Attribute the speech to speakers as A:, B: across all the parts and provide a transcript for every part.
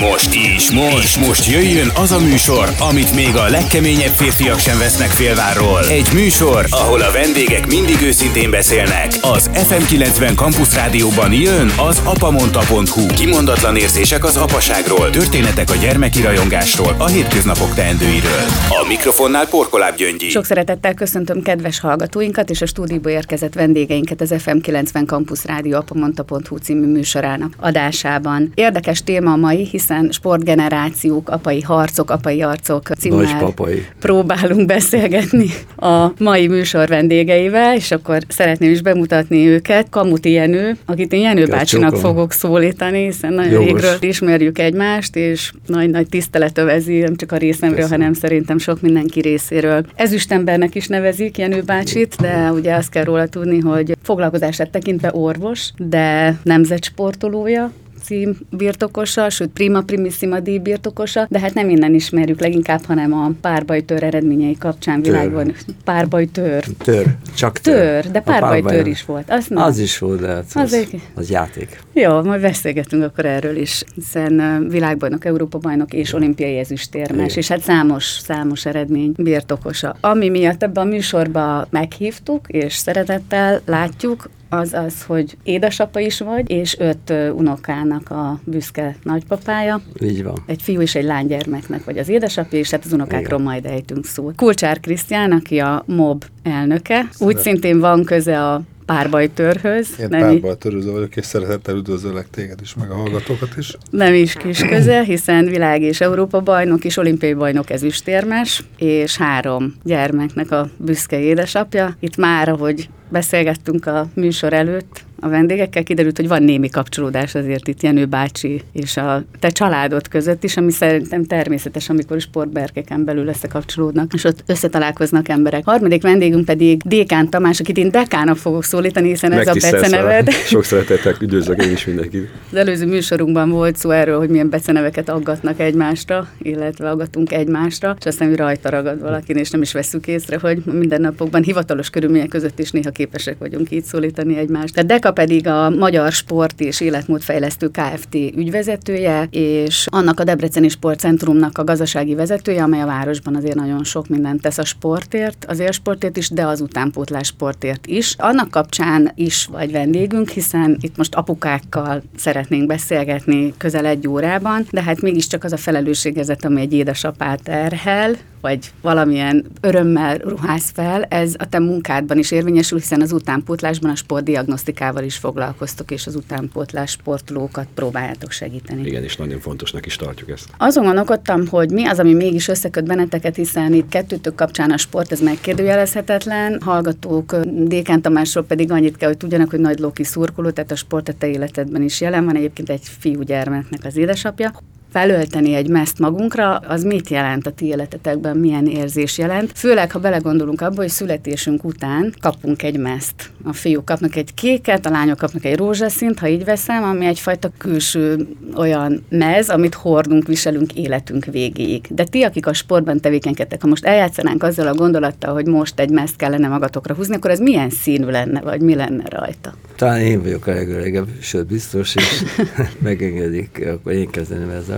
A: Most, és most, és most jöjjön az a műsor, amit még a legkeményebb férfiak sem vesznek félvárról. Egy műsor, ahol a vendégek mindig őszintén beszélnek. Az FM90 Campus Rádióban jön az apamonta.hu. Kimondatlan érzések az apaságról, történetek a gyermeki rajongásról, a hétköznapok teendőiről. A mikrofonnál Porkoláb Gyöngyi.
B: Sok szeretettel köszöntöm kedves hallgatóinkat és a stúdióba érkezett vendégeinket az FM90 Campus Rádió apamonta.hu című műsorának adásában. Érdekes téma a mai, hiszen sportgenerációk, apai harcok, apai arcok címmel próbálunk beszélgetni a mai műsor vendégeivel, és akkor szeretném is bemutatni őket. Kamuti Jenő, akit én Jenő
C: Ja,
B: bácsinak fogok szólítani, hiszen nagyon
C: Jogos.
B: régről ismerjük egymást, és nagy-nagy tisztelet övezi, nem csak a részemről,
C: Köszönöm.
B: hanem szerintem sok mindenki részéről. Ezüstembernek is nevezik Jenő bácsit, de ugye azt kell róla tudni, hogy foglalkozását tekintve orvos, de nemzetsportolója, cím birtokosa, sőt prima primissima díj birtokosa, de hát nem innen ismerjük leginkább, hanem a párbajtör eredményei kapcsán
C: Tör.
B: világban. Párbajtör.
C: Tör, csak tör.
B: Tör, de párbajtör
C: párbaj-
B: is volt. Azt nem.
C: Az is volt, de hát
B: Az
C: az, az játék.
B: Jó, majd beszélgetünk akkor erről is, hiszen világbajnok, Európa-bajnok és olimpiai ezüstérmes,
C: Igen.
B: és hát számos, számos eredmény birtokosa. Ami miatt ebben a műsorba meghívtuk, és szeretettel látjuk, az az, hogy édesapa is vagy, és öt unokának a büszke nagypapája.
C: Így van.
B: Egy fiú és egy lánygyermeknek vagy az édesapja, és hát az unokákról
C: Igen.
B: majd ejtünk szót. Kulcsár Krisztián, aki a MOB elnöke, úgy szintén van köze a párbajtörhöz.
D: Én
B: nem
D: párbajtörőző vagyok, és szeretettel üdvözöllek téged is, meg a hallgatókat is.
B: Nem is kis köze, hiszen világ és Európa bajnok és olimpiai bajnok ezüstérmes, és három gyermeknek a büszke édesapja. Itt már, ahogy beszélgettünk a műsor előtt, a vendégekkel kiderült, hogy van némi kapcsolódás azért itt Jenő bácsi és a te családod között is, ami szerintem természetes, amikor sportberkeken belül összekapcsolódnak, és ott összetalálkoznak emberek. Harmadik vendégünk pedig Dékán Tamás, akit én Dekának fogok szólítani, hiszen ez a beceneved.
E: Sok szeretettel üdvözlök én is mindenkit.
B: Az előző műsorunkban volt szó erről, hogy milyen beceneveket aggatnak egymásra, illetve aggatunk egymásra, és aztán hogy rajta ragad valakin, és nem is veszük észre, hogy mindennapokban hivatalos körülmények között is néha képesek vagyunk így szólítani egymást. Tehát Deka pedig a Magyar Sport és Életmódfejlesztő Kft. ügyvezetője, és annak a Debreceni Sportcentrumnak a gazdasági vezetője, amely a városban azért nagyon sok mindent tesz a sportért, az élsportért is, de az utánpótlás sportért is. Annak kapcsán is vagy vendégünk, hiszen itt most apukákkal szeretnénk beszélgetni közel egy órában, de hát mégiscsak az a felelősségezet, ami egy édesapát terhel, vagy valamilyen örömmel ruház fel, ez a te munkádban is érvényesül, hiszen az utánpótlásban a sportdiagnosztikával is foglalkoztok, és az utánpótlás sportolókat próbáljátok segíteni.
E: Igen, és nagyon fontosnak is tartjuk ezt.
B: Azon gondolkodtam, hogy mi az, ami mégis összeköt benneteket, hiszen itt kettőtök kapcsán a sport, ez megkérdőjelezhetetlen. Hallgatók Dékán Tamásról pedig annyit kell, hogy tudjanak, hogy nagy Loki szurkoló, tehát a sport a te életedben is jelen van, egyébként egy fiúgyermeknek az édesapja. Felölteni egy meszt magunkra, az mit jelent a ti életetekben, milyen érzés jelent? Főleg, ha belegondolunk abba, hogy születésünk után kapunk egy meszt. A fiúk kapnak egy kéket, a lányok kapnak egy rózsaszint, ha így veszem, ami egyfajta külső olyan mez, amit hordunk, viselünk életünk végéig. De ti, akik a sportban tevékenykedtek, ha most eljátszanánk azzal a gondolattal, hogy most egy mezt kellene magatokra húzni, akkor ez milyen színű lenne, vagy mi lenne rajta?
C: Talán én vagyok a legöregebb, sőt biztos, és megengedik, akkor én kezdeném ezzel,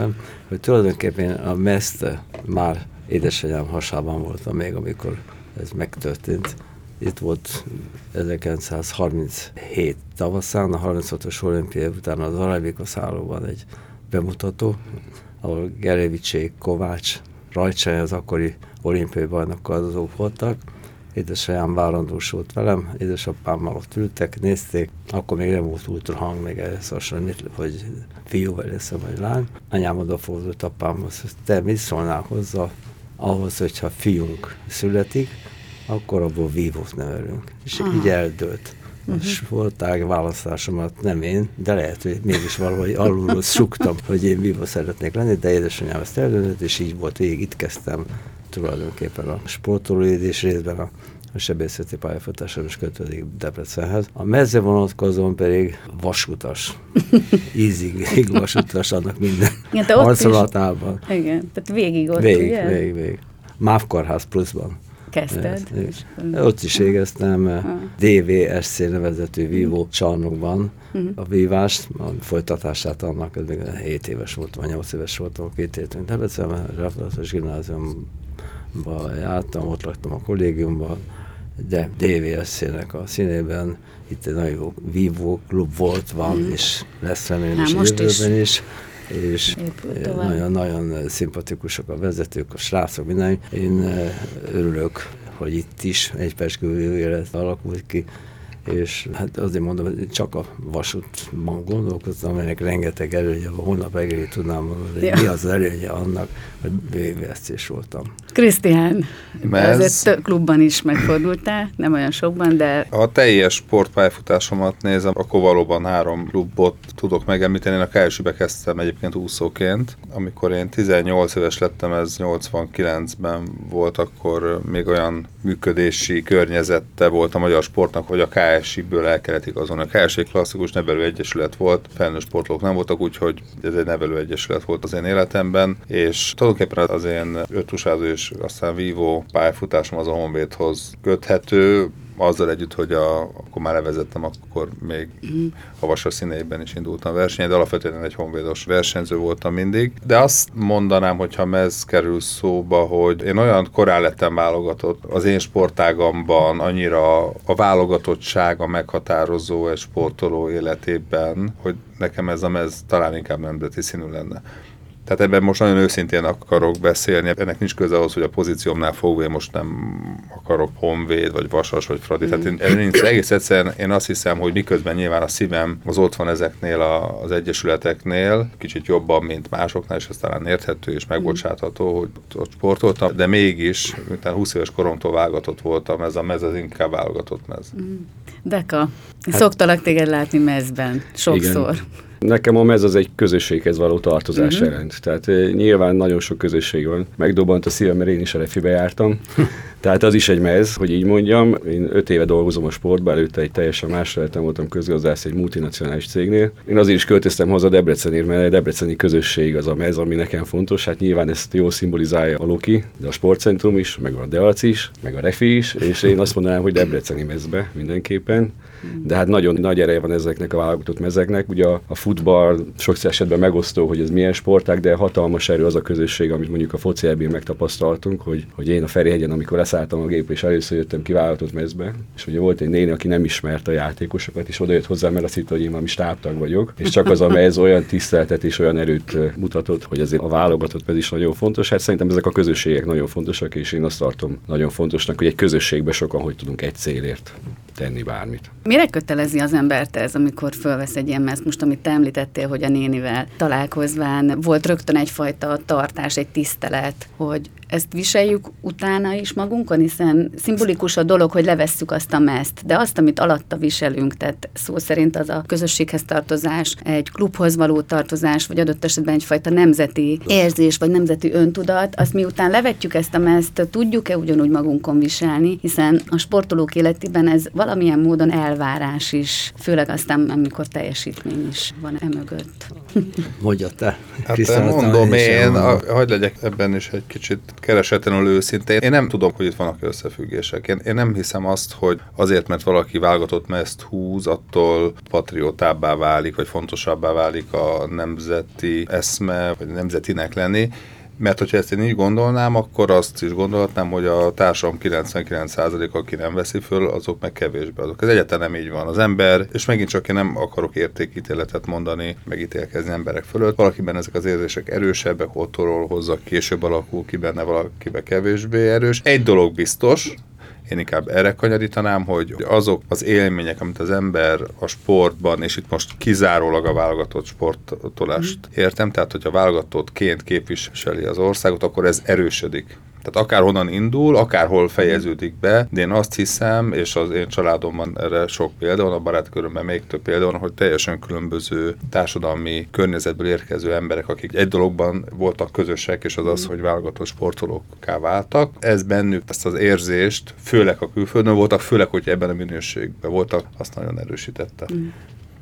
C: hogy tulajdonképpen a meszt már édesanyám hasában voltam még, amikor ez megtörtént. Itt volt 1937 tavaszán, a 36-os olimpia után az Arabika szállóban egy bemutató, ahol Gerevicsék, Kovács, Rajcsány az akkori olimpiai bajnokkal azok voltak, édesanyám várandósult velem, édesapámmal ott ültek, nézték, akkor még nem volt ultrahang, még ehhez hasonlít, hogy fiú leszem, vagy lány. Anyám odafordult apámhoz, hogy te mit szólnál hozzá ahhoz, hogyha fiunk születik, akkor abból vívót nevelünk. És
B: Aha.
C: így eldőlt. A sportág választásomat nem én, de lehet, hogy mégis valahogy alulról suktam, hogy én vívó szeretnék lenni, de édesanyám ezt eldöntött, és így volt végig, itt kezdtem tulajdonképpen a sportolóid és részben a a sebészeti pályafutásom is kötődik Debrecenhez. A mezze vonatkozóan pedig vasutas. Ízig vasutas, annak minden
B: Igen, te ott is-. Igen, tehát végig ott,
C: Végig,
B: ugye?
C: végig, végig. MÁV kórház pluszban.
B: kezdted.
C: Ezt, ott is égeztem DVSC nevezetű vívó csarnokban uh-huh. a vívást, a folytatását annak, még 7 éves voltam, vagy 8 éves voltam, két évtől Debrecenben, Raflatos gimnáziumban jártam, ott laktam a kollégiumban, de DVSC-nek a színében itt egy nagyon jó vívó klub volt, van, mm. és lesz remélem is jövőben is. is és nagyon-nagyon szimpatikusak a vezetők, a srácok, minden. Én örülök, hogy itt is egy peskő élet alakult ki, és hát azért mondom, hogy csak a vasútban gondolkoztam, amelynek rengeteg előnye van, holnap reggelig tudnám mondani, hogy ja. mi az előnye annak, hogy bvsc voltam.
B: Krisztián, azért több klubban is megfordultál, nem olyan sokban, de...
D: Ha a teljes sportpályafutásomat nézem, akkor valóban három klubot tudok megemlíteni. Én a KSU-be kezdtem egyébként úszóként. Amikor én 18 éves lettem, ez 89-ben volt, akkor még olyan működési környezette volt a magyar sportnak, hogy a KSI-ből el kellett igazolni. A KSI klasszikus nevelő egyesület volt, felnőtt sportolók nem voltak, úgyhogy ez egy nevelő egyesület volt az én életemben, és tulajdonképpen az én ötusázó és aztán vívó pályafutásom az a Honvédhoz köthető, azzal együtt, hogy a, akkor már levezettem, akkor még a vasas színeiben is indultam versenyen, de alapvetően egy honvédos versenyző voltam mindig. De azt mondanám, hogyha mez kerül szóba, hogy én olyan korán lettem válogatott az én sportágamban, annyira a válogatottsága meghatározó egy sportoló életében, hogy nekem ez a mez talán inkább nemzeti színű lenne. Tehát ebben most nagyon őszintén akarok beszélni. Ennek nincs köze ahhoz, hogy a pozíciómnál fogva én most nem akarok honvéd, vagy vasas, vagy fradi. Mm. Tehát én, nincs, egész egyszerűen én azt hiszem, hogy miközben nyilván a szívem az ott van ezeknél a, az egyesületeknél, kicsit jobban, mint másoknál, és ez talán érthető és megbocsátható, hogy ott sportoltam, de mégis, miután 20 éves koromtól válogatott voltam, ez a mez az inkább válogatott mez. Mm.
B: Deka, hát, szoktalak téged látni mezben, sokszor. Igen.
E: Nekem a mez az egy közösséghez való tartozás uh-huh. jelent. Tehát e, nyilván nagyon sok közösség van. Megdobant a szívem, mert én is a refibe jártam. Tehát az is egy mez, hogy így mondjam. Én öt éve dolgozom a sportban, előtte egy teljesen más lehetem voltam közgazdász egy multinacionális cégnél. Én azért is költöztem haza Debrecenért, mert a debreceni közösség az a mez, ami nekem fontos. Hát nyilván ezt jól szimbolizálja a Loki, de a sportcentrum is, meg a Deac is, meg a Refi is, és én azt mondanám, hogy debreceni mezbe mindenképpen de hát nagyon nagy ereje van ezeknek a válogatott mezeknek. Ugye a, a futball sok esetben megosztó, hogy ez milyen sporták, de hatalmas erő az a közösség, amit mondjuk a foci ebből megtapasztaltunk, hogy, hogy én a Ferihegyen, amikor leszálltam a gép, és először jöttem ki válogatott mezbe, és ugye volt egy néni, aki nem ismerte a játékosokat, és jött hozzá, mert azt hitt, hogy én valami stábtag vagyok, és csak az a mez olyan tiszteltet és olyan erőt mutatott, hogy azért a válogatott mez is nagyon fontos. Hát szerintem ezek a közösségek nagyon fontosak, és én azt tartom nagyon fontosnak, hogy egy közösségben sokan hogy tudunk egy célért tenni bármit.
B: Mire kötelezi az embert ez, amikor fölvesz egy ilyen meszt? Most, amit te említettél, hogy a nénivel találkozván volt rögtön egyfajta tartás, egy tisztelet, hogy ezt viseljük utána is magunkon, hiszen szimbolikus a dolog, hogy levesszük azt a meszt, de azt, amit alatta viselünk, tehát szó szerint az a közösséghez tartozás, egy klubhoz való tartozás, vagy adott esetben egyfajta nemzeti érzés, vagy nemzeti öntudat, azt miután levetjük ezt a meszt, tudjuk-e ugyanúgy magunkon viselni, hiszen a sportolók életében ez valamilyen módon elvárás is, főleg aztán, amikor teljesítmény is van emögött.
C: Mondja te.
D: Hát mondom én, hagyd legyek ebben is egy kicsit keresetlenül őszintén. Én nem tudom, hogy itt vannak összefüggések. Én, én nem hiszem azt, hogy azért, mert valaki válogatott mezt húz, attól patriótábbá válik, vagy fontosabbá válik a nemzeti eszme, vagy nemzetinek lenni. Mert hogyha ezt én így gondolnám, akkor azt is gondolhatnám, hogy a társam 99% aki nem veszi föl, azok meg kevésbé azok. Ez egyáltalán nem így van. Az ember, és megint csak én nem akarok értékítéletet mondani, megítélkezni emberek fölött. Valakiben ezek az érzések erősebbek, otthonról hozza, később alakul ki benne, valakiben kevésbé erős. Egy dolog biztos, én inkább erre kanyarítanám, hogy azok az élmények, amit az ember a sportban, és itt most kizárólag a válogatott sportolást mm. értem, tehát hogyha válogatottként képviseli az országot, akkor ez erősödik. Tehát akárhonnan indul, akárhol fejeződik be, de én azt hiszem, és az én családomban erre sok példa van, a barátkörömben még több példa van, hogy teljesen különböző társadalmi környezetből érkező emberek, akik egy dologban voltak közösek, és az az, hogy válogatott sportolókká váltak. Ez bennük ezt az érzést, főleg a külföldön voltak, főleg, hogy ebben a minőségben voltak, azt nagyon erősítette. Mm.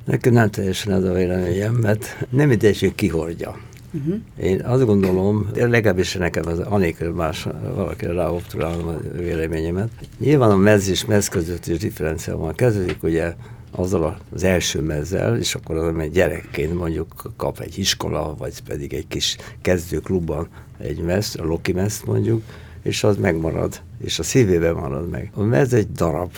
C: Nekem nem teljesen ez a véleményem, mert nem mindegy, hogy ki hordja. Uh-huh. Én azt gondolom, legalábbis nekem az anélkül más valaki ráopturálom a véleményemet. Nyilván a mez és mez között is differencia van. Kezdődik ugye azzal az első mezzel, és akkor az, egy gyerekként mondjuk kap egy iskola, vagy pedig egy kis kezdőklubban egy mez, a Loki mez mondjuk, és az megmarad, és a szívében marad meg. A mez egy darab,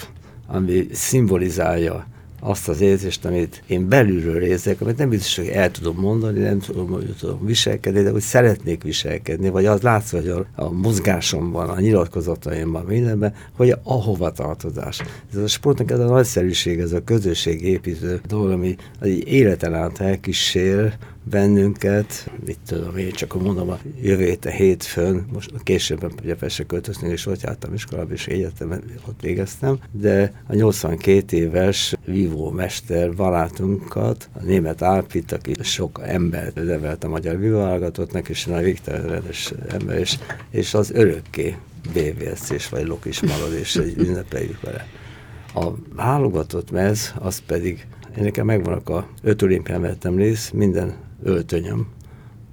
C: ami szimbolizálja azt az érzést, amit én belülről érzek, amit nem biztos, hogy el tudom mondani, nem tudom, hogy tudom viselkedni, de hogy szeretnék viselkedni, vagy az látszik, hogy a, a mozgásomban, a nyilatkozataimban, mindenben, hogy a hova tartozás. Ez a sportnak ez a nagyszerűség, ez a közösség építő dolog, ami egy életen át elkísér, bennünket, mit tudom én, csak mondom, a jövő héten hétfőn, most későbben ugye Pestre költözni, és ott jártam iskolába, és egyetemen ott végeztem, de a 82 éves vívó mester barátunkat, a német Árpit, aki sok ember nevelt a magyar vívóvállagatottnak, és a végtelenes ember, és, és az örökké BVSC és vagy Lokis marad, és egy ünnepeljük vele. A válogatott mez, az pedig én nekem megvannak a öt olimpián vettem részt, minden öltönyöm,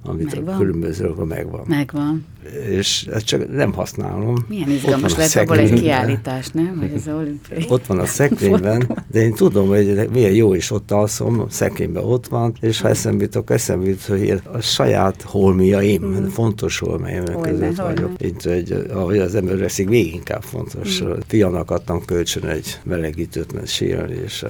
C: amit megvan. a különböző megvan.
B: Megvan.
C: És ezt csak nem használom.
B: Milyen izgalmas lett abból egy kiállítás, nem? Hogy ez olimpiai.
C: Ott van a szekrényben, de én tudom, hogy milyen jó is ott alszom, a szekrényben ott van, és ha eszembe jut, akkor eszembe jut, hogy a saját holmiaim, mm. fontos holmiaim között vagyok. Mint, hogy ahogy az ember veszik, még inkább fontos. Mm. Fianak adtam kölcsön egy melegítőt, mert sírni, és,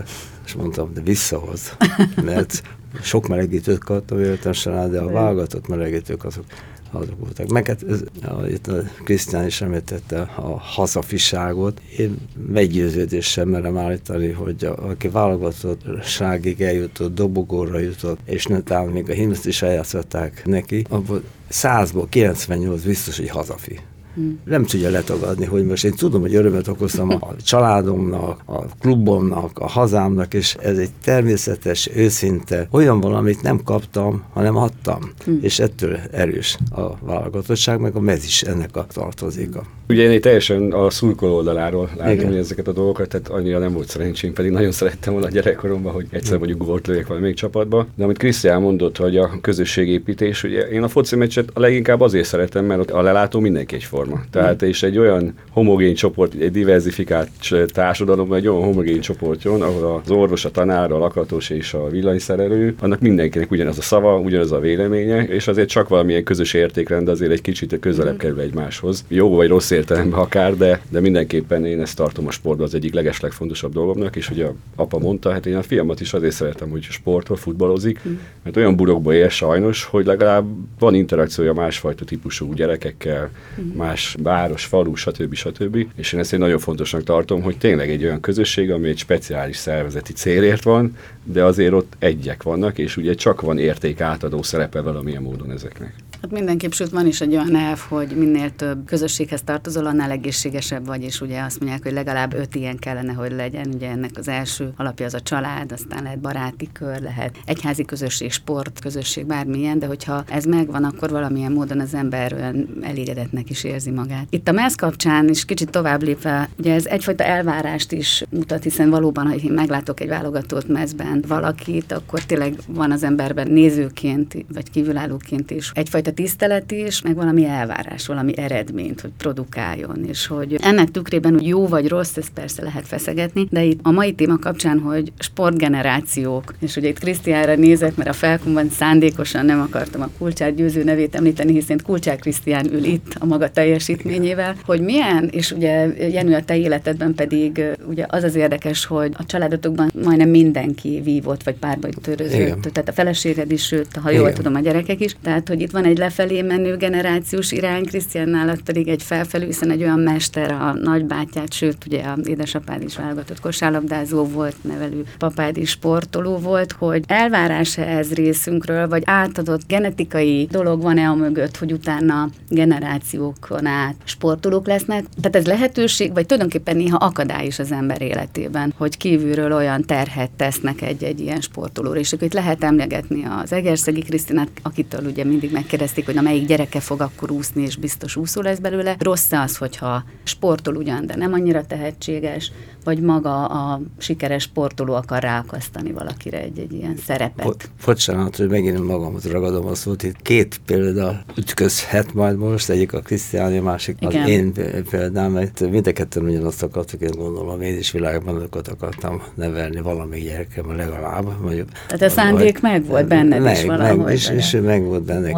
C: és mondtam, de visszahoz, mert sok melegítőt kaptam életesen, de a válogatott melegítők azok azok voltak. Meg hát ez, itt a Krisztián is említette a hazafiságot. Én meggyőződéssel merem állítani, hogy a, aki válogatottságig eljutott, dobogóra jutott, és netán még a himnuszt is eljátszották neki, abból százból 98 biztos, hogy hazafi. Hmm. Nem tudja letagadni, hogy most én tudom, hogy örömet okoztam a családomnak, a klubomnak, a hazámnak, és ez egy természetes, őszinte, olyan valamit nem kaptam, hanem adtam. Hmm. És ettől erős a válogatottság, meg a mez is ennek a tartozéka.
E: Ugye én teljesen a szurkoló oldaláról látom hogy ezeket a dolgokat, tehát annyira nem volt szerencsém, pedig nagyon szerettem volna a gyerekkoromban, hogy egyszer mondjuk gólt lőjek valami még csapatba. De amit Krisztián mondott, hogy a közösségépítés, ugye én a foci meccset a leginkább azért szeretem, mert a lelátó mindenki egyforma. Tehát és egy olyan homogén csoport, egy diversifikált társadalom, egy olyan homogén csoport jön, ahol az orvos, a tanár, a lakatos és a villanyszerelő, annak mindenkinek ugyanaz a szava, ugyanaz a véleménye, és azért csak valamilyen közös értékrend azért egy kicsit közelebb kerül egymáshoz. Jó vagy rossz értelemben akár, de, de mindenképpen én ezt tartom a sportban az egyik legeslegfontosabb dolgomnak, és ugye a apa mondta, hát én a fiamat is azért szeretem, hogy sportol, futballozik, mm. mert olyan burokba él sajnos, hogy legalább van interakciója másfajta típusú gyerekekkel, mm. Más város, falu, stb. stb. És én ezt egy nagyon fontosnak tartom, hogy tényleg egy olyan közösség, ami egy speciális szervezeti célért van, de azért ott egyek vannak, és ugye csak van érték átadó szerepe valamilyen módon ezeknek.
B: Hát mindenképp, sőt van is egy olyan elv, hogy minél több közösséghez tartozol, annál egészségesebb vagy, és ugye azt mondják, hogy legalább öt ilyen kellene, hogy legyen. Ugye ennek az első alapja az a család, aztán lehet baráti kör, lehet egyházi közösség, sport közösség, bármilyen, de hogyha ez megvan, akkor valamilyen módon az ember olyan elégedetnek is érzi magát. Itt a MESZ kapcsán is kicsit tovább lépve, ugye ez egyfajta elvárást is mutat, hiszen valóban, ha én meglátok egy válogatott mezben valakit, akkor tényleg van az emberben nézőként, vagy kívülállóként is egyfajta tisztelet is, meg valami elvárás, valami eredményt, hogy produkáljon, és hogy ennek tükrében, hogy jó vagy rossz, ezt persze lehet feszegetni, de itt a mai téma kapcsán, hogy sportgenerációk, és ugye itt Krisztiánra nézek, mert a felkomban szándékosan nem akartam a Kulcsár győző nevét említeni, hiszen Kulcsár Krisztián ül itt a maga teljesítményével, hogy milyen, és ugye Jenő a te életedben pedig ugye az az érdekes, hogy a családotokban majdnem mindenki vívott, vagy párbaj törözött, tehát a feleséged is, sőt, ha jól Igen. tudom, a gyerekek is, tehát hogy itt van egy lefelé menő generációs irány, Krisztián nálad pedig egy felfelő, hiszen egy olyan mester, a nagybátyát, sőt, ugye a édesapád is válogatott kosárlabdázó volt, nevelő papád is sportoló volt, hogy elvárása ez részünkről, vagy átadott genetikai dolog van-e a mögött, hogy utána generációkon át sportolók lesznek. Tehát ez lehetőség, vagy tulajdonképpen néha akadály is az ember életében, hogy kívülről olyan terhet tesznek egy-egy ilyen sportolóra. És akkor itt lehet emlegetni az Egerszegi Krisztinát, akitől ugye mindig megkérdez elkezdték, hogy na melyik gyereke fog akkor úszni, és biztos úszó lesz belőle. Rossz az, hogyha sportol ugyan, de nem annyira tehetséges, vagy maga a sikeres sportoló akar ráakasztani valakire egy-egy ilyen szerepet. Bo-
C: bocsánat, hogy megint magamot ragadom a szót. Itt két példa ütközhet majd most, egyik a Krisztiáni, másik Igen. az én példám, mert mind a ketten ugyanazt akartuk, én gondolom, én is világban akartam nevelni valami gyerekem legalább. Mondjuk,
B: Tehát a szándék vagy, meg volt benned meg, is valahogy.
C: Meg, és, és meg volt benne,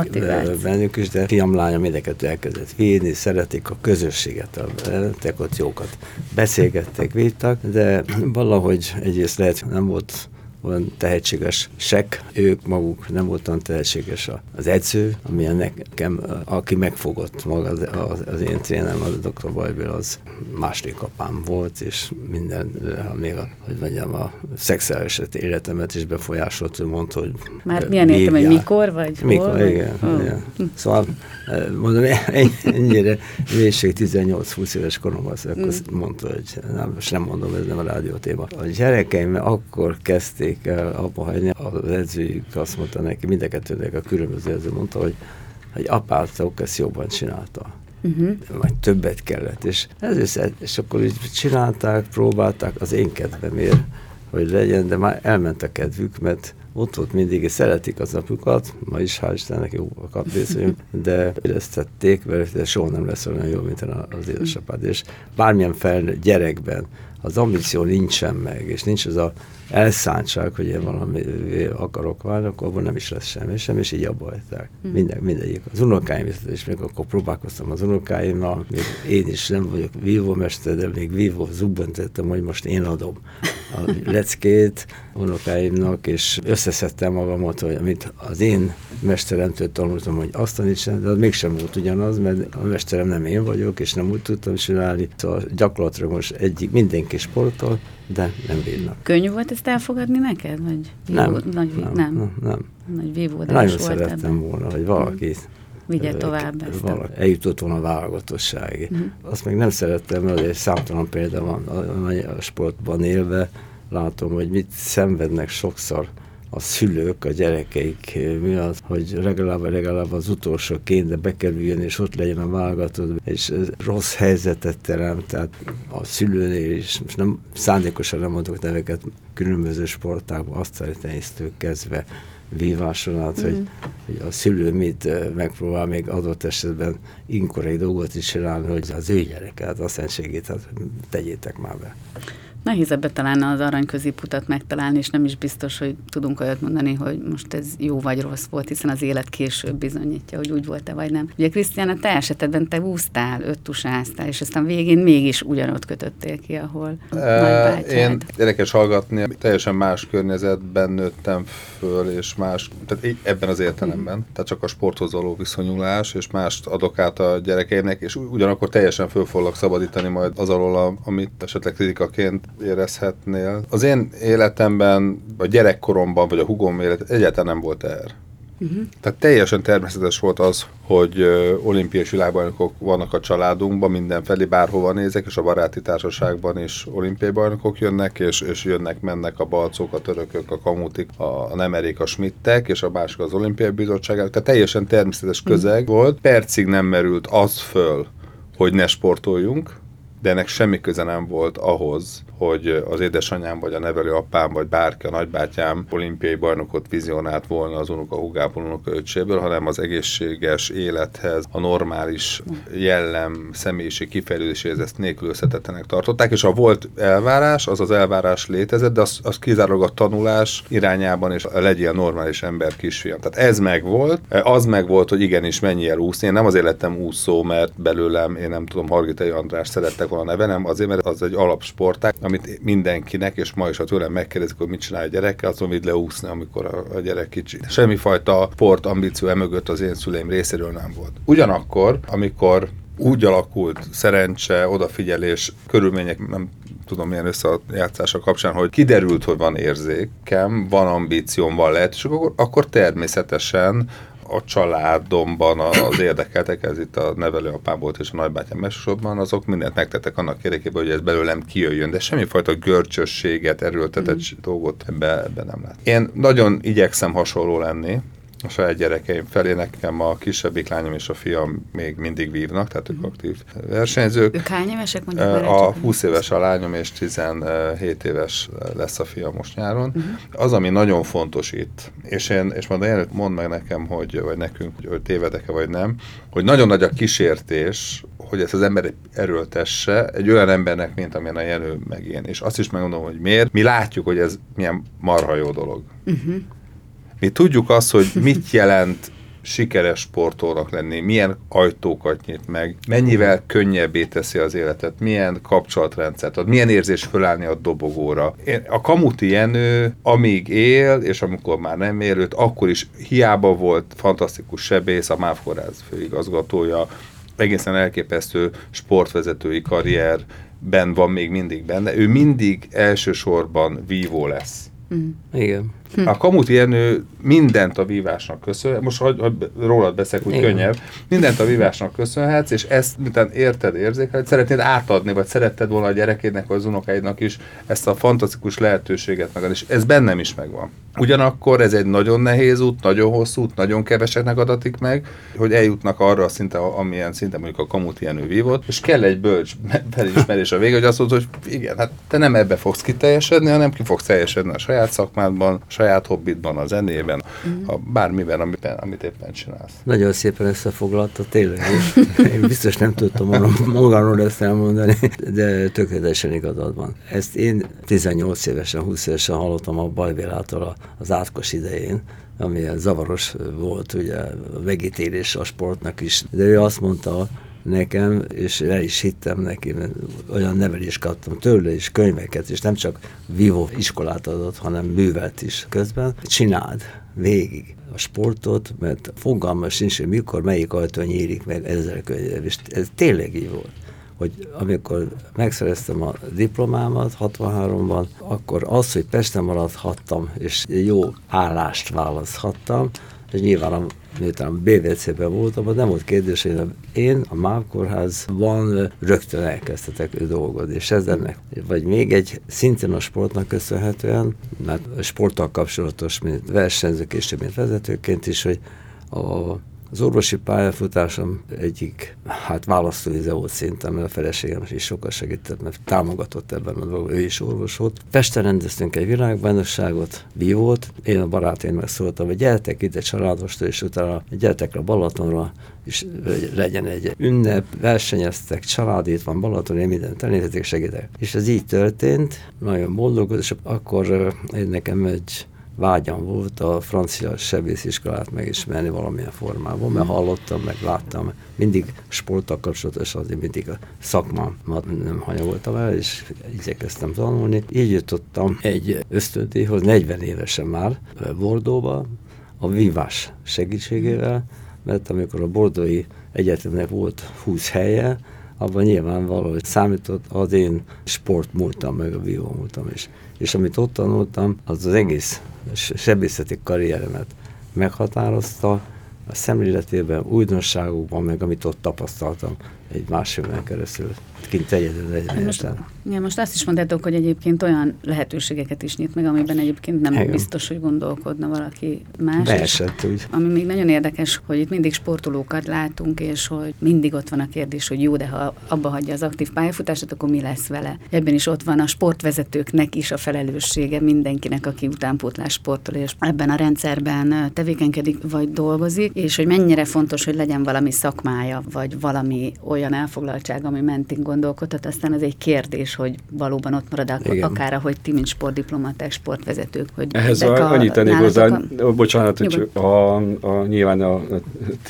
C: bennük is, de fiam, lányom mindeket elkezdett vinni, szeretik a közösséget, a, ott jókat beszélgettek, vittak, de valahogy egyrészt lehet nem volt olyan tehetséges sek, ők maguk nem voltam tehetséges az edző, ami nekem, aki megfogott maga az, az, az én trénem, az a Dr. Bajbél, az második apám volt, és minden, még a, hogy mondjam, a szexuális életemet is befolyásolt, ő mondta, hogy
B: Már milyen értem, hogy mikor vagy?
C: Mikor, hol, igen, oh. igen. Szóval mondom, ennyire mélység 18-20 éves koromban, akkor mm. mondta, hogy nem, most nem mondom, ez nem a rádió téma. A gyerekeim akkor kezdték kezdték el abba hagyni. Az edzőjük azt mondta neki, mind a kettőnek a különböző edző mondta, hogy, hogy apátok ezt jobban csinálta. Uh-huh. Majd többet kellett, és ez és akkor így csinálták, próbálták az én kedvemért, hogy legyen, de már elment a kedvük, mert ott volt mindig, és szeretik az apukat, ma is hál' Istennek jó a kaprészünk, de éreztették, mert soha nem lesz olyan jó, mint az édesapád. És bármilyen fel gyerekben az ambíció nincsen meg, és nincs az a elszántság, hogy én valami akarok válni, akkor abban nem is lesz semmi, sem, és így abba hagyták. Hmm. Minden, mindegyik. Az unokáim is, még akkor próbálkoztam az unokáimmal, még én is nem vagyok vívómester, de még vívó zubbantettem, hogy most én adom a leckét unokáimnak, és összeszedtem magamat, hogy amit az én mesteremtől tanultam, hogy azt tanítsam, de az mégsem volt ugyanaz, mert a mesterem nem én vagyok, és nem úgy tudtam csinálni. Szóval gyakorlatilag most egyik, mindenki sportol, de nem bírnak.
B: Könnyű volt ezt elfogadni neked? Vagy
C: nem, nagy, nem, nem, nem, nem.
B: Nagy vívódás
C: Nagyon volt szerettem ebben. volna, hogy valaki
B: vigye tovább ezt.
C: Valaki, eljutott volna a válogatosságig. Uh-huh. Azt még nem szerettem, mert egy számtalan példa van a, a sportban élve, látom, hogy mit szenvednek sokszor a szülők, a gyerekeik mi az, hogy legalább, legalább az utolsóként de bekerüljön, és ott legyen a válogatott, és rossz helyzetet teremt, tehát a szülőnél is, most nem szándékosan nem mondok neveket, különböző sportákban, asztalitenyésztők kezdve víváson át, mm. hogy, hogy a szülő mit megpróbál még adott esetben inkorrekt dolgot is csinálni, hogy az ő gyereket, azt segített, tegyétek már be.
B: Nehéz ebbe talán az arany középutat megtalálni, és nem is biztos, hogy tudunk olyat mondani, hogy most ez jó vagy rossz volt, hiszen az élet később bizonyítja, hogy úgy volt-e vagy nem. Ugye Krisztián, a te esetedben te úsztál, öttusáztál, és aztán végén mégis ugyanott kötöttél ki, ahol e,
D: Én érdekes hallgatni, teljesen más környezetben nőttem föl, és más, tehát ebben az értelemben, mm. tehát csak a sporthoz való viszonyulás, és mást adok át a gyerekeimnek, és ugyanakkor teljesen föl foglak szabadítani majd az alól, amit esetleg kritikaként érezhetnél. Az én életemben, a gyerekkoromban, vagy a hugom élet egyáltalán nem volt erre. Uh-huh. Tehát teljesen természetes volt az, hogy olimpiai világbajnokok vannak a családunkban, mindenfelé bárhova nézek, és a baráti társaságban is olimpiai bajnokok jönnek, és, és jönnek, mennek a balcok, a törökök, a kamutik, a, a nemerik, a smittek, és a másik az olimpiai bizottság. Tehát teljesen természetes közeg uh-huh. volt. Percig nem merült az föl, hogy ne sportoljunk, de ennek semmi köze nem volt ahhoz, hogy az édesanyám, vagy a nevelő apám, vagy bárki, a nagybátyám olimpiai bajnokot vizionált volna az unoka hugából, unoka öcséből, hanem az egészséges élethez, a normális jellem, személyiség kifejlődéséhez ezt nélkülözhetetlenek tartották, és ha volt elvárás, az az elvárás létezett, de az, az kizárólag a tanulás irányában, és legyél normális ember kisfiam. Tehát ez meg volt, az meg volt, hogy igenis mennyi el úszni. Én nem azért lettem úszó, mert belőlem, én nem tudom, Hargitai András szerettek volna neve, nem azért, mert az egy alapsporták, amit mindenkinek, és ma is, ha tőlem megkérdezik, hogy mit csinál a gyereke, azon vidd leúszni, amikor a, a gyerek kicsi. Semmifajta sport ambíció emögött az én szüleim részéről nem volt. Ugyanakkor, amikor úgy alakult szerencse, odafigyelés, körülmények, nem tudom milyen összejátszása kapcsán, hogy kiderült, hogy van érzékem, van ambícióm, van lehetőség, akkor, akkor természetesen a családomban az érdekeltek, ez itt a nevelőapám volt és a nagybátyám elsősorban, azok mindent megtettek annak érdekében, hogy ez belőlem kijöjjön, de semmifajta görcsösséget, erőltetett mm. dolgot ebbe, ebbe nem lát. Én nagyon igyekszem hasonló lenni, a saját gyerekeim felé. Nekem a kisebbik lányom és a fiam még mindig vívnak, tehát ők aktív versenyzők.
B: Ők hány évesek mondjuk?
D: A 20 éves a lányom, és 17 éves lesz a fia most nyáron. Uh-huh. Az, ami nagyon fontos itt, és én, és majd előtt mondd meg nekem, hogy, vagy nekünk, hogy tévedek-e vagy nem, hogy nagyon nagy a kísértés, hogy ezt az ember erőltesse egy olyan embernek, mint amilyen a Jenő meg én. És azt is megmondom, hogy miért. Mi látjuk, hogy ez milyen marha jó dolog. Uh-huh. Mi tudjuk azt, hogy mit jelent sikeres sportolnak lenni, milyen ajtókat nyit meg, mennyivel könnyebbé teszi az életet, milyen kapcsolatrendszert ad, milyen érzés fölállni a dobogóra. Én, a Kamuti Jenő, amíg él, és amikor már nem él, őt akkor is hiába volt fantasztikus sebész, a MÁV Kórház főigazgatója, egészen elképesztő sportvezetői karrierben van még mindig benne, ő mindig elsősorban vívó lesz.
C: Mm. Igen.
D: A Kamuti Jenő mindent a vívásnak köszönhet, most hogy, hogy rólad beszélek úgy Igen. könnyebb, mindent a vívásnak köszönhetsz, és ezt mintán érted, érzékeled, szeretnéd átadni, vagy szeretted volna a gyerekédnek, vagy az unokáidnak is ezt a fantasztikus lehetőséget megadni, és ez bennem is megvan. Ugyanakkor ez egy nagyon nehéz út, nagyon hosszú út, nagyon keveseknek adatik meg, hogy eljutnak arra a szinte, amilyen szinte mondjuk a Kamuti Jenő vívott, és kell egy bölcs felismerés a vége, hogy azt mondod, hogy igen, hát te nem ebbe fogsz kiteljesedni, hanem ki fogsz teljesedni a saját szakmádban, saját hobbitban, a zenében, uh-huh. a bármiben, amit, amit éppen csinálsz.
C: Nagyon szépen összefoglalta, tényleg. Én biztos nem tudtam magamról ezt elmondani, de tökéletesen igazad van. Ezt én 18 évesen, 20 évesen hallottam a Bajvélától az átkos idején, ami zavaros volt, ugye a megítélés a sportnak is. De ő azt mondta, nekem, és el is hittem neki, mert olyan nevelést kaptam tőle is, könyveket, és nem csak vívó iskolát adott, hanem művelt is közben. Csináld végig a sportot, mert fogalmas sincs, hogy mikor, melyik ajtó nyílik meg ezzel könyv, és ez tényleg így volt hogy amikor megszereztem a diplomámat 63-ban, akkor az, hogy Pesten maradhattam, és jó állást választhattam, és nyilván miután BVC-ben voltam, nem volt kérdés, hogy én a MÁV kórházban rögtön elkezdhetek dolgozni, és ez ennek, vagy még egy szintén a sportnak köszönhetően, mert a sporttal kapcsolatos, mint versenyzők és mint vezetőként is, hogy a az orvosi pályafutásom egyik, hát választóvize volt szinten, mert a feleségem is sokat segített, mert támogatott ebben a dolgban, ő is orvos volt. Pesten rendeztünk egy világbajnokságot, volt, én a barátaim meg szóltam, hogy gyertek ide családostól, és utána gyertek a Balatonra, és legyen egy ünnep, versenyeztek, család itt van Balaton, én mindent elnézhetek, segítek. És ez így történt, nagyon boldog, és akkor nekem egy vágyam volt a francia sebésziskolát megismerni valamilyen formában, mert hallottam, meg láttam, mindig sporttal kapcsolatos, azért mindig a szakmámat nem hanyagoltam el, és igyekeztem tanulni. Így jutottam egy ösztöndíjhoz, 40 évesen már, Bordóba, a vívás segítségével, mert amikor a Bordói Egyetemnek volt 20 helye, abban nyilván valahogy számított az én sportmúltam, meg a vívó múltam is. És amit ott tanultam, az az egész sebészeti karrieremet meghatározta, a szemléletében, újdonságokban, meg amit ott tapasztaltam egy másfél keresztül kint egyedül egy most,
B: ja, most azt is mondhatok, hogy egyébként olyan lehetőségeket is nyit meg, amiben egyébként nem Igen. biztos, hogy gondolkodna valaki más.
C: Beesett úgy.
B: Ami még nagyon érdekes, hogy itt mindig sportolókat látunk, és hogy mindig ott van a kérdés, hogy jó, de ha abba hagyja az aktív pályafutását, akkor mi lesz vele? Ebben is ott van a sportvezetőknek is a felelőssége, mindenkinek, aki utánpótlás sportol, és ebben a rendszerben tevékenykedik vagy dolgozik, és hogy mennyire fontos, hogy legyen valami szakmája, vagy valami olyan elfoglaltság, ami mentén gondolkodhat, aztán ez egy kérdés, hogy valóban ott marad, akár ahogy ti, mint sportdiplomaták, sportvezetők. Hogy
E: Ehhez a, annyit tennék hozzá, a... bocsánat, hogy a, a, nyilván a, a,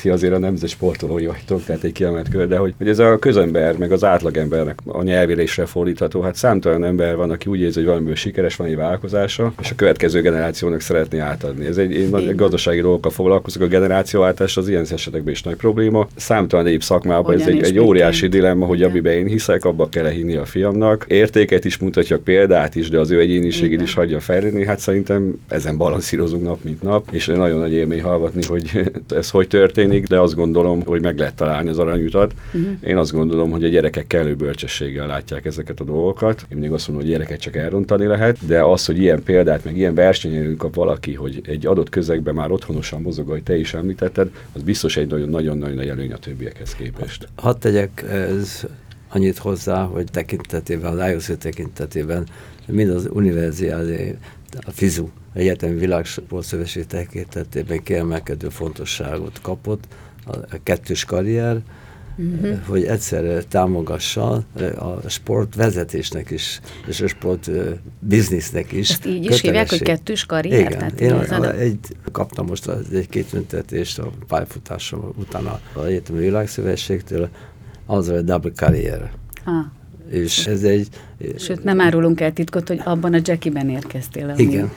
E: ti azért a nemzet sportolói vagytok, tehát egy kiemelt kör, de hogy, hogy ez a közember, meg az átlagembernek a nyelvélésre fordítható, hát számtalan ember van, aki úgy érzi, hogy valamiből sikeres, van egy vállalkozása, és a következő generációnak szeretné átadni. Ez egy, én nagy gazdasági dolgokkal foglalkozok, a generációváltás az ilyen esetekben is nagy probléma. Számtalan egyéb szakmában ez egy, egy egy óriási dilemma, hogy amiben én hiszek, abba kell hinni a fiamnak. Értéket is mutatja, példát is, de az ő egyéniségét is hagyja fejlődni. Hát szerintem ezen balanszírozunk nap, mint nap, és nagyon nagy élmény hallgatni, hogy ez hogy történik, de azt gondolom, hogy meg lehet találni az aranyutat. Uh-huh. Én azt gondolom, hogy a gyerekek kellő bölcsességgel látják ezeket a dolgokat. Én mindig azt mondom, hogy gyereket csak elrontani lehet, de az, hogy ilyen példát, meg ilyen versenyelőn kap valaki, hogy egy adott közegben már otthonosan mozog, ahogy te is említetted, az biztos egy nagyon-nagyon nagy előny a többiekhez képest.
C: Hadd tegyek ez annyit hozzá, hogy tekintetében, az IOC tekintetében, mind az univerziálé, a FIZU, Egyetemi Világsportszövetség tekintetében kiemelkedő fontosságot kapott, a kettős karrier, uh-huh. hogy egyszerre támogassa a sport vezetésnek is, és a sport biznisznek is.
B: Ezt így is hívják, hogy kettős karrier?
C: Igen, Tehát én a, egy, kaptam most egy-két tüntetést a pályafutásom után az Egyetemi Világszövetségtől, az a double karrier. Ah. És ez egy...
B: Sőt, nem árulunk el titkot, hogy abban a Jackie-ben érkeztél.
C: Igen.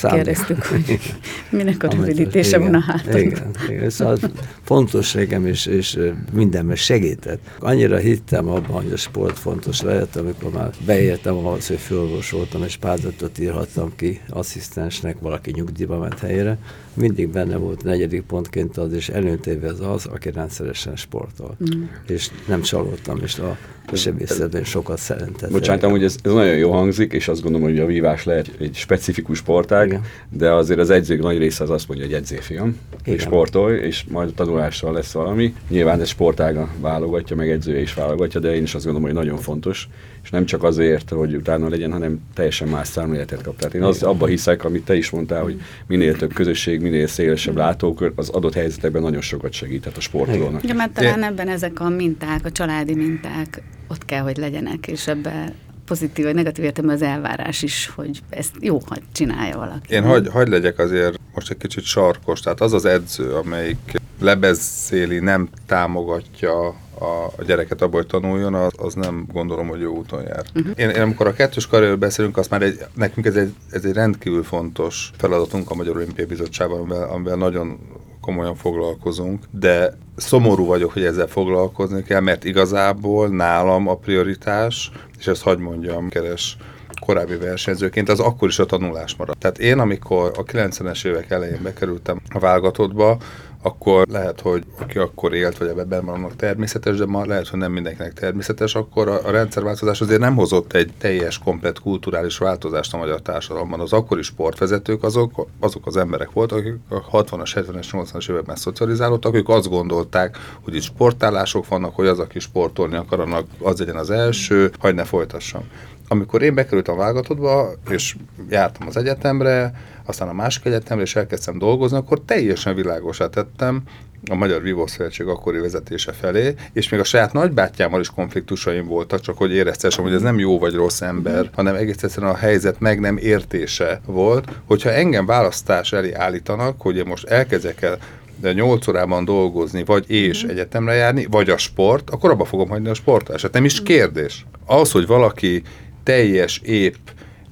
B: Kérdeztük, hogy minek a rövidítése van a hátad.
C: Igen, igen. Szóval fontos nekem, és, és mindenben segített. Annyira hittem abban, hogy a sport fontos lehet, amikor már beértem ahhoz, hogy fölorvosoltam, és pályázatot írhattam ki asszisztensnek, valaki nyugdíjba ment helyére. Mindig benne volt negyedik pontként az, és előntéve az az, aki rendszeresen sportol. Mm. És nem csalódtam, és a sebészetben sokat szeretett.
E: Bocsánat, hogy ez, ez nagyon jó hangzik, és azt gondolom, hogy a vívás lehet egy specifikus sportág, Igen. de azért az edzők nagy része az azt mondja, hogy edzéfiam, és sportolj, és majd a tanulással lesz valami. Nyilván ez sportága válogatja, meg edzője is válogatja, de én is azt gondolom, hogy nagyon fontos, és nem csak azért, hogy utána legyen, hanem teljesen más számléletet kap. Tehát én az, abba hiszek, amit te is mondtál, hogy minél több közösség, minél szélesebb látókör, az adott helyzetekben nagyon sokat segíthet a sportolónak.
B: Ja, mert talán ebben ezek a minták, a családi minták ott kell, hogy legyenek, és ebben pozitív vagy negatív értelemben az elvárás is, hogy ezt jó, hogy csinálja valaki.
D: Én hagy, hagy legyek azért most egy kicsit sarkos, tehát az az edző, amelyik lebeszéli, nem támogatja a, gyereket abból, hogy tanuljon, az, az nem gondolom, hogy jó úton jár. Uh-huh. Én, én amikor a kettős karrierről beszélünk, az már egy, nekünk ez egy, ez egy rendkívül fontos feladatunk a Magyar Olimpiai Bizottságban, amivel, amivel nagyon komolyan foglalkozunk, de szomorú vagyok, hogy ezzel foglalkozni kell, mert igazából nálam a prioritás, és ezt hagyd mondjam, keres korábbi versenyzőként, az akkor is a tanulás maradt. Tehát én, amikor a 90-es évek elején bekerültem a válogatottba, akkor lehet, hogy aki akkor élt, vagy ebben van annak természetes, de ma lehet, hogy nem mindenkinek természetes, akkor a, a rendszerváltozás azért nem hozott egy teljes, komplet kulturális változást a magyar társadalomban. Az akkori sportvezetők azok, azok az emberek voltak, akik a 60-as, 70-es, 80-as években szocializálódtak, ők azt gondolták, hogy itt sportállások vannak, hogy az, aki sportolni akar, az legyen az első, hagyd ne folytassam. Amikor én bekerültem a válogatottba, és jártam az egyetemre, aztán a másik egyetemre, és elkezdtem dolgozni, akkor teljesen világosá tettem a Magyar Vívó Szövetség akkori vezetése felé, és még a saját nagybátyámmal is konfliktusaim voltak, csak hogy éreztessem, hogy ez nem jó vagy rossz ember, hanem egész egyszerűen a helyzet meg nem értése volt, hogyha engem választás elé állítanak, hogy én most elkezdek el de 8 órában dolgozni, vagy és mm. egyetemre járni, vagy a sport, akkor abba fogom hagyni a sportását. Nem is kérdés. Az, hogy valaki teljes, épp,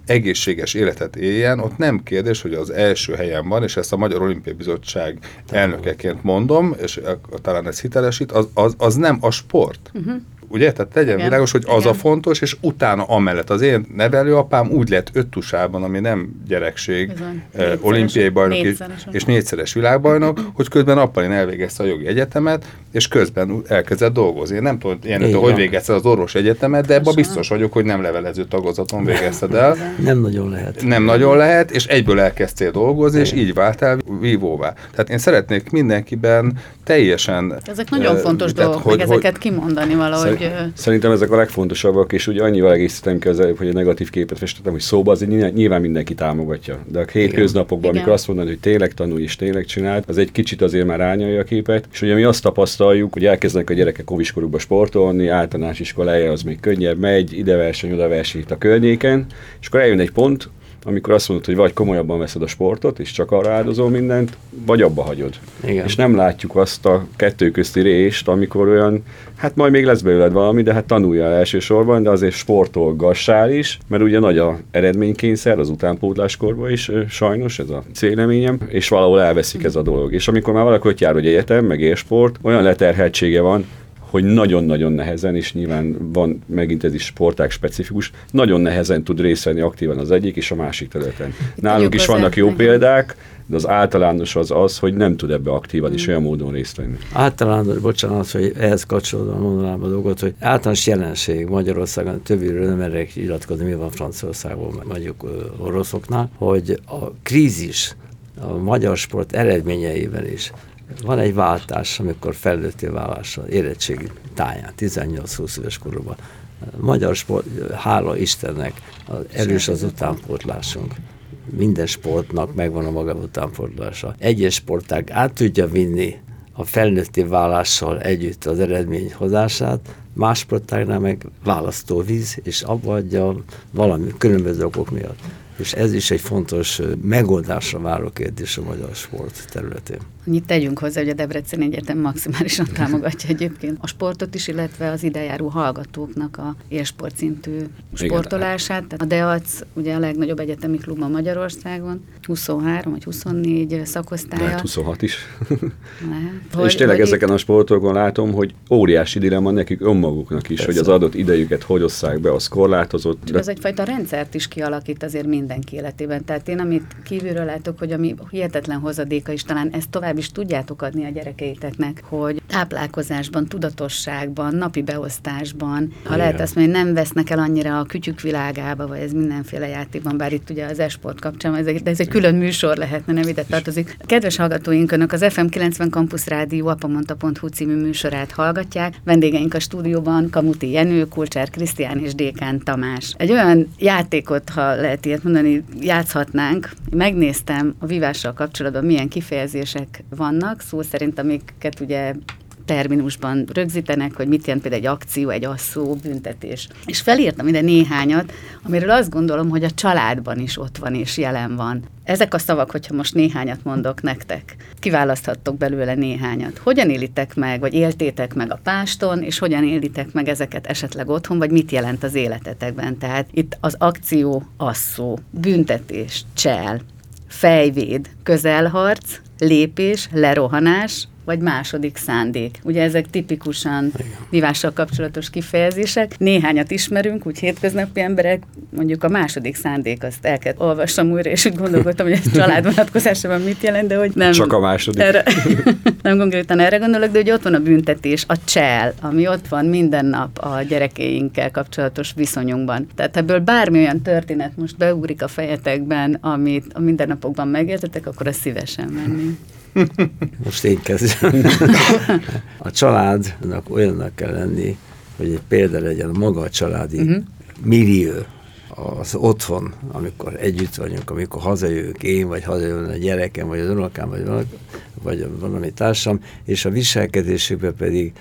D: egészséges életet éljen, ott nem kérdés, hogy az első helyen van, és ezt a Magyar Olimpiai Bizottság elnökeként mondom, és talán ez hitelesít, az, az, az nem a sport. Uh-huh ugye? Tehát tegyen Igen. világos, hogy az Igen. a fontos, és utána amellett az én nevelőapám úgy lett öttusában, ami nem gyerekség, eh, olimpiai bajnok és, és négyszeres világbajnok, hogy közben Appalin elvégezte a jogi egyetemet, és közben elkezdett dolgozni. Én nem tudom, ilyen, hogy végezte az orvos egyetemet, de ebben biztos vagyok, hogy nem levelező tagozaton végezted el.
C: Nem nagyon lehet.
D: Nem nagyon lehet, és egyből elkezdtél dolgozni, Igen. és így váltál vívóvá. Tehát én szeretnék mindenkiben teljesen...
B: Ezek nagyon uh, fontos dolgok, hogy, meg ezeket kimondani valahogy hogy...
E: Szerintem ezek a legfontosabbak, és ugye annyival egészítem ki az előbb, hogy a negatív képet festettem, hogy szóba az nyilván mindenki támogatja. De a hétköznapokban, amikor azt mondod, hogy tényleg tanulj és tényleg csináld, az egy kicsit azért már árnyalja a képet. És ugye mi azt tapasztaljuk, hogy elkezdenek a gyerekek óviskorukba sportolni, általános iskolája az még könnyebb megy, ide verseny, oda verseny itt a környéken, és akkor eljön egy pont, amikor azt mondod, hogy vagy komolyabban veszed a sportot, és csak arra áldozol mindent, vagy abba hagyod. Igen. És nem látjuk azt a kettő közti rést, amikor olyan, hát majd még lesz belőled valami, de hát tanulja elsősorban, de azért sportolgassál is, mert ugye nagy a eredménykényszer az utánpótláskorban is, sajnos ez a céleményem, és valahol elveszik ez a dolog. És amikor már valaki ott jár, hogy egyetem, meg élsport, olyan leterheltsége van, hogy nagyon-nagyon nehezen, és nyilván van megint ez is sporták specifikus, nagyon nehezen tud részt venni aktívan az egyik és a másik területen. Nálunk is vannak jó példák, de az általános az az, hogy nem tud ebbe aktívan is olyan módon részt venni.
C: Általános, bocsánat, hogy ehhez kapcsolódóan mondanám a dolgot, hogy általános jelenség Magyarországon többéről nem merek iratkozni, mi van Franciaországban, mondjuk oroszoknál, hogy a krízis a magyar sport eredményeivel is van egy váltás, amikor felnőtté válással, érettségi táján, 18-20 éves korúban. Magyar sport, hála Istennek, erős az utánpótlásunk minden sportnak megvan a maga utánfordulása. Egyes sportág át tudja vinni a felnőtti válással együtt az eredményhozását, más sportágnál meg választóvíz, és abba adja valami különböző okok miatt. És ez is egy fontos megoldásra váró kérdés a magyar sport területén.
B: Annyit tegyünk hozzá, hogy a Debrecen Egyetem maximálisan támogatja egyébként a sportot is, illetve az idejáró hallgatóknak a élsportszintű sportolását. Tehát a DEAC ugye a legnagyobb egyetemi klub a Magyarországon, 23 vagy 24 szakosztálya.
E: Lehet 26 is. Lehet. És tényleg ezeken itt... a sportokon látom, hogy óriási dilemma nekik önmaguknak is, Persze. hogy az adott idejüket hogy osszák be, az korlátozott.
B: Csak ez egyfajta rendszert is kialakít azért mindenki életében. Tehát én, amit kívülről látok, hogy ami hihetetlen hozadéka is, talán ezt tovább is tudjátok adni a gyerekeiteknek, hogy táplálkozásban, tudatosságban, napi beosztásban, ha lehet azt mondani, nem vesznek el annyira a kütyük világába, vagy ez mindenféle játékban, bár itt ugye az esport kapcsán, ez egy, de ez egy külön műsor lehetne, nem ide tartozik. Kedves hallgatóink, önök az FM 90 Campus Rádió apamonta.hu című műsorát hallgatják. Vendégeink a stúdióban Kamuti Jenő, Kulcsár Krisztián és Dékán Tamás. Egy olyan játékot, ha lehet ilyet mondani, játszhatnánk. Megnéztem a vívással kapcsolatban milyen kifejezések vannak, szó szerint, amiket ugye terminusban rögzítenek, hogy mit jelent például egy akció, egy asszó, büntetés. És felírtam ide néhányat, amiről azt gondolom, hogy a családban is ott van és jelen van. Ezek a szavak, hogyha most néhányat mondok nektek, kiválaszthattok belőle néhányat. Hogyan élitek meg, vagy éltétek meg a páston, és hogyan élitek meg ezeket esetleg otthon, vagy mit jelent az életetekben? Tehát itt az akció, asszó, büntetés, csel, fejvéd, közelharc, lépés, lerohanás, vagy második szándék. Ugye ezek tipikusan vívással kapcsolatos kifejezések. Néhányat ismerünk, úgy hétköznapi emberek, mondjuk a második szándék, azt el kell olvassam újra, és úgy gondolkodtam, hogy ez család vonatkozásában mit jelent, de hogy nem.
E: Csak a második.
B: Erre, nem konkrétan erre gondolok, de hogy ott van a büntetés, a csel, ami ott van minden nap a gyerekeinkkel kapcsolatos viszonyunkban. Tehát ebből bármi olyan történet most beugrik a fejetekben, amit a mindennapokban megértetek, akkor a szívesen menni.
C: Most én kezdem. a családnak olyannak kell lenni, hogy egy példa legyen maga a családi uh-huh. millió, az otthon, amikor együtt vagyunk, amikor hazajövök én, vagy hazajön a gyerekem, vagy az unokám, vagy, valaki, vagy valami társam, és a viselkedésükben pedig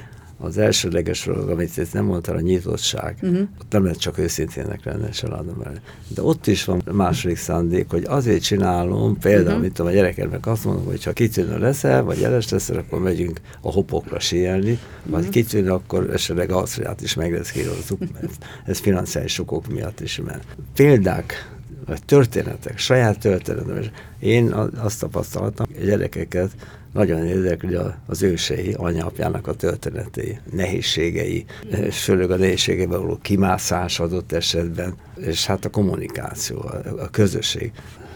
C: az elsőleges dolog, amit itt nem mondta, a nyitottság. Uh-huh. Ott nem lehet csak őszintének lenni a családom mellett. De ott is van második szándék, hogy azért csinálom, például, uh-huh. amit a gyerekemnek azt mondom, hogy ha kitűnő leszel, vagy jeles leszel, akkor megyünk a hopokra síelni, uh-huh. vagy kitűnő, akkor esetleg Ausztriát is meg lesz kírozzuk, mert ez financiális okok miatt is ment. Példák, vagy történetek, saját történetek. Én azt tapasztaltam, a gyerekeket nagyon érdekli az ősei, anyapjának a történetei, nehézségei, főleg a nehézségeiben való kimászás adott esetben, és hát a kommunikáció, a, a közösség.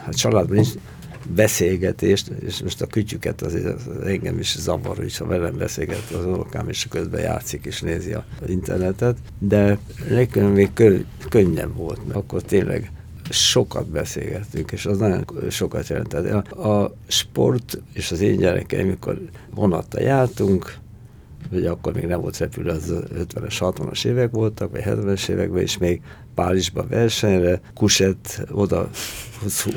C: A családban is beszélgetést, és most a kütyüket azért az engem is zavar, hogy ha velem beszélget az unokám, és közben játszik és nézi az internetet, de nekünk még könnyebb volt, mert akkor tényleg sokat beszélgettünk, és az nagyon sokat jelentett. A, sport és az én gyerekeim, amikor vonattal jártunk, vagy akkor még nem volt repülő, az 50-es, 60-as évek voltak, vagy 70-es években, és még Párizsba versenyre, Kuset oda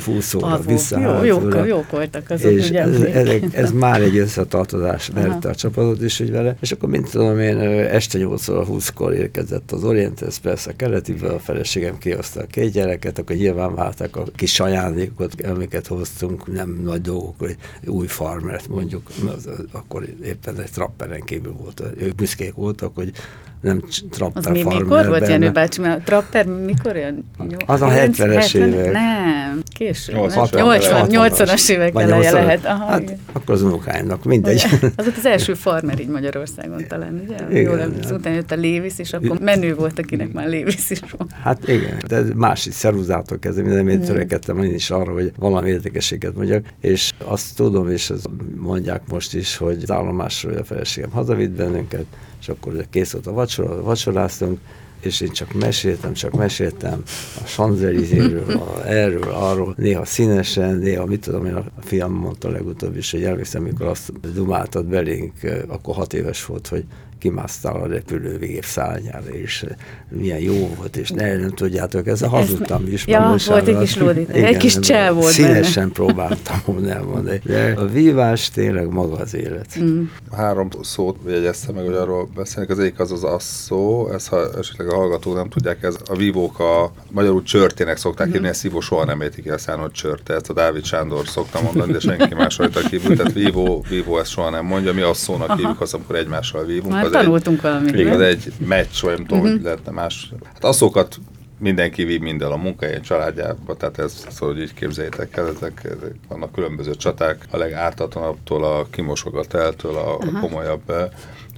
C: 20 óra vissza.
B: Jó, jók, jók voltak azok,
C: és ugye ez, ez, ez, már egy összetartozás mert a csapatot is hogy vele, és akkor mint tudom én, este 8 óra 20-kor érkezett az Orient Express a keletiből, a feleségem kihozta a két gyereket, akkor nyilván váltak a kis ajándékot, amiket hoztunk, nem nagy dolgok, hogy új farmert mondjuk, az, akkor éppen egy trapperen kívül volt, ők büszkék voltak, hogy nem trapper
B: Az mi, mikor volt Jenő bácsi, mert a trapper mikor olyan?
C: Az a 70-es évek.
B: Nem, később.
D: 80-as
B: 80-as évek eleje
C: 80
B: lehet. Aha,
C: hát,
B: igen.
C: akkor az unokáimnak, mindegy.
B: Az volt az első farmer így Magyarországon talán, ugye?
C: Igen,
B: Jól
C: igen.
B: utána jött a Lévis, és akkor menő volt, akinek már Lévis is volt.
C: Hát igen, de másik szeruzától kezdve minden én törekedtem én is arra, hogy valami érdekességet mondjak, és azt tudom, és ezt mondják most is, hogy az állomásról a feleségem hazavitt bennünket, és akkor kész volt a vacsora, vacsoráztunk, és én csak meséltem, csak meséltem a Sanzelizéről, erről, arról, néha színesen, néha mit tudom én, a fiam mondta legutóbb is, hogy emlékszem, mikor azt dumáltad belénk, akkor hat éves volt, hogy kimásztál a repülőgép szárnyára, és eh, milyen jó volt, és ne, nem tudjátok, ezzel hazudtam is.
B: Ja, volt egy kis lódít, egy kis csel volt
C: Színesen próbáltam volna elmondani. De a vívás tényleg maga az élet.
B: Mm.
D: Három szót jegyeztem meg, hogy arról beszélnek. Az egyik az az asszó, ez ha esetleg a hallgatók nem tudják, ez a vívók a magyarul csörtének szokták hívni, ezt vívó soha nem értik el szállni, hogy csörte. Ezt a Dávid Sándor szokta mondani, de senki más rajta kívül. Tehát vívó, vívó ezt soha nem mondja. Mi asszónak hívjuk azt, amikor egymással vívunk.
B: Már
D: az egy,
B: tanultunk valamit.
D: igen, egy meccs, vagy nem tudom, hogy lehetne más. Hát asszókat mindenki vív minden a munkáján, családjába, tehát ez szóval, hogy így képzeljétek el, ezek, ezek vannak különböző csaták, a legártatlanabbtól a kimosogateltől a, a komolyabb eh,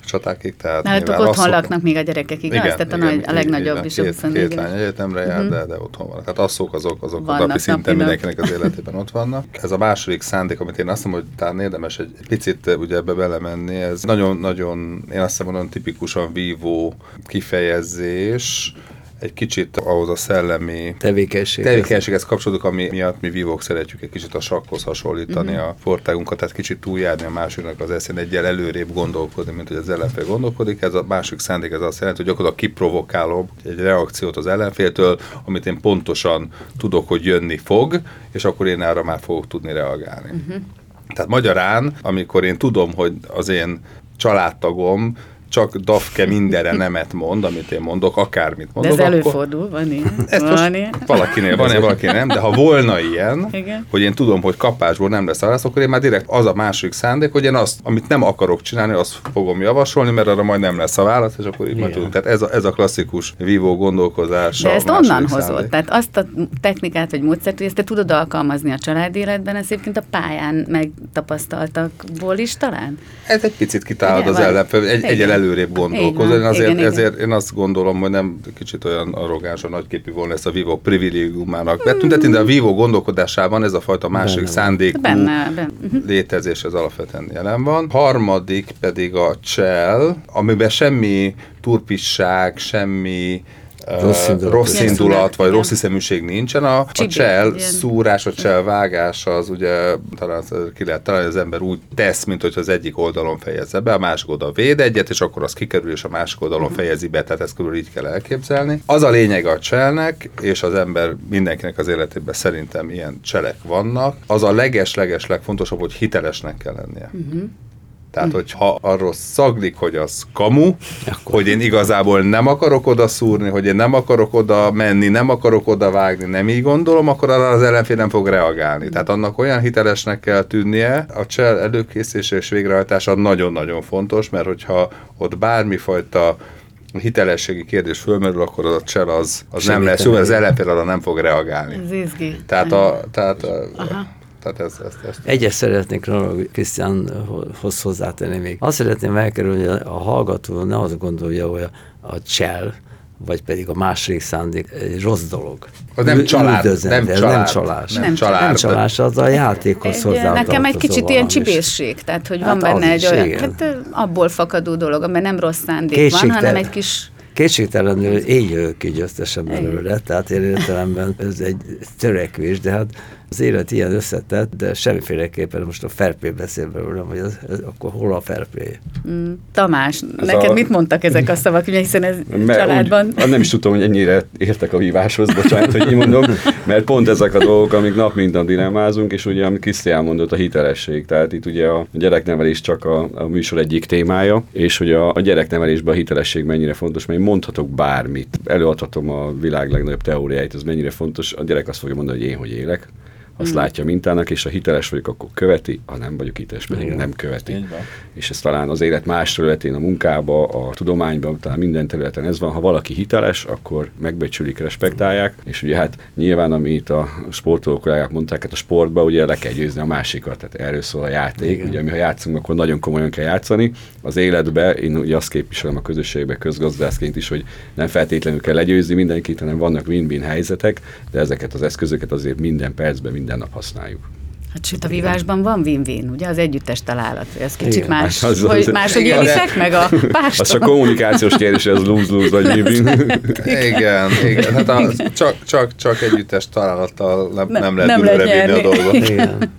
D: csatákig. Tehát
B: Nálatok otthon
D: asszok-
B: laknak még a gyerekek, igaz? Tehát a, nagy, a legnagyobb
D: igen,
B: is.
D: Két,
B: 24
D: két lány egyetemre jár, de, de otthon van. Tehát asszók azok, azok
B: Vannak
D: a napi szinten
B: napi nap.
D: mindenkinek az életében ott vannak. Ez a második szándék, amit én azt mondom, hogy talán érdemes egy picit eh, ugye ebbe belemenni, ez nagyon-nagyon, én azt mondom, tipikusan vívó kifejezés, egy kicsit ahhoz a szellemi
C: Tevékenység.
D: tevékenységhez kapcsolódik, ami miatt mi vívók szeretjük egy kicsit a sakkhoz hasonlítani
B: Mhm.
D: a fortágunkat, tehát kicsit túljárni a másiknak az eszén, egyel előrébb gondolkodni, mint hogy az ellenfél gondolkodik. Ez a másik szándék, ez azt jelenti, hogy gyakorlatilag kiprovokálom egy reakciót az ellenféltől, amit én pontosan tudok, hogy jönni fog, és akkor én arra már fogok tudni reagálni.
B: Mhm.
D: Tehát magyarán, amikor én tudom, hogy az én családtagom csak dafke mindenre nemet mond, amit én mondok, akármit
B: De
D: mondok,
B: ez
D: akkor,
B: előfordul, van ilyen?
D: ezt
B: van ilyen?
D: valakinél van, ilyen, valakinél nem, de ha volna ilyen,
B: Igen.
D: hogy én tudom, hogy kapásból nem lesz válasz, akkor én már direkt az a másik szándék, hogy én azt, amit nem akarok csinálni, azt fogom javasolni, mert arra majd nem lesz a válasz, és akkor így majd tudunk. Tehát ez a, ez a klasszikus vívó gondolkodás.
B: De ezt onnan
D: szándék.
B: hozod. Tehát azt a technikát vagy módszert, hogy ezt te tudod alkalmazni a családi életben, ezt egyébként a pályán megtapasztaltakból is talán?
D: Ez egy picit kitálod az ellenfél, egy,
B: Igen.
D: Előrébb
B: van.
D: Én azért,
B: Igen, igen.
D: ezért én azt gondolom, hogy nem kicsit olyan arrogánsan nagyképű volna ezt a Vivo privilégiumának betüntetni, de a Vivo gondolkodásában ez a fajta másik
C: Benne
D: szándékú
B: Benne, benne. Uh-huh.
D: létezés az alapvetően jelen van. Harmadik pedig a csel, amiben semmi turpisság, semmi
C: Rossz indulat.
D: rossz indulat, vagy rossz hiszeműség nincsen. A, a csel
B: ilyen.
D: szúrás, a csel vágás az ugye talán ki lehet találni, az ember úgy tesz, mint hogy az egyik oldalon fejezze be, a másik oldal véd egyet, és akkor az kikerül, és a másik oldalon fejezi be, tehát ezt körül így kell elképzelni. Az a lényeg a cselnek, és az ember mindenkinek az életében szerintem ilyen cselek vannak, az a leges-leges legfontosabb, hogy hitelesnek kell lennie. Tehát, hogyha arról szaglik, hogy az kamu, hogy én igazából nem akarok oda szúrni, hogy én nem akarok oda menni, nem akarok oda vágni, nem így gondolom, akkor arra az ellenfél nem fog reagálni. Tehát annak olyan hitelesnek kell tűnnie, a csel előkészítése és végrehajtása nagyon-nagyon fontos, mert hogyha ott bármifajta hitelességi kérdés fölmerül, akkor az a csel az, az nem lesz jó, az ellenfél arra nem fog reagálni.
B: Ez izgi.
D: Tehát, a, tehát, a, tehát ez, ez, ez,
C: Egyet szeretnék Krisztiánhoz hozzátenni még. Azt szeretném elkerülni, hogy a hallgató ne azt gondolja, hogy a, a csel, vagy pedig a második szándék egy rossz dolog.
D: Az nem család,
C: üldözni,
D: nem
C: ez
D: család,
C: nem csalás.
D: nem
B: Nem
D: család.
C: Nem csalás, az a játékhoz hozzá.
B: nekem egy kicsit ilyen csibészség, tehát hogy van
C: Hát az
B: benne egy
C: is,
B: olyan,
C: igen.
B: hát abból fakadó dolog, amiben nem rossz szándék van,
C: Kétségtelen.
B: hanem egy kis
C: Kétségtelenül én jövök ki győztesen belőle, tehát én értelemben ez egy törekvés, de hát az élet ilyen összetett, de semmiféleképpen most a ferpé beszél belőlem, hogy ez, ez, akkor hol a ferpé?
B: mm, Tamás,
E: Ez
B: neked
E: a-
B: mit mondtak ezek a szavak, hiszen ez
E: Mert
B: családban...
E: Úgy, nem is tudtam, hogy ennyire értek a víváshoz, bocsánat, hogy így mondom, mert pont ezek a dolgok, amik nap mint nap dilemmázunk, és ugye, amit Krisztián mondott, a hitelesség. Tehát itt ugye a gyereknevelés csak a, a műsor egyik témája, és hogy a, a gyereknevelésben a hitelesség mennyire fontos, mert én mondhatok bármit, előadhatom a világ legnagyobb teóriáit, ez mennyire fontos, a gyerek azt fogja mondani, hogy én hogy élek, azt mm. látja mintának, és ha hiteles vagyok, akkor követi, ha nem vagyok hiteles, pedig Igen. nem követi. És ez talán az élet más területén, a munkába, a tudományban, talán minden területen ez van. Ha valaki hiteles, akkor megbecsülik, respektálják, és ugye hát nyilván, amit a sportolók kollégák mondták, hát a sportban ugye le kell győzni a másikat, tehát erről szól a játék. Igen. Ugye mi ha játszunk, akkor nagyon komolyan kell játszani. Az életbe, én ugye azt képviselem a közösségbe közgazdászként is, hogy nem feltétlenül kell legyőzni mindenkit, hanem vannak win-win helyzetek, de ezeket az eszközöket azért minden percben, minden nap használjuk.
B: Hát sőt, a vívásban van win-win, ugye? Az együttes találat. Ez kicsit igen, más, az, az, hogy máshogy élitek meg a páston.
E: Az csak kommunikációs kérdés, ez lose-lose vagy win-win.
D: igen, igen. Hát a, csak, csak, csak együttes találattal nem, nem, nem lehet nem lehet nyerni. a dolgot. Igen.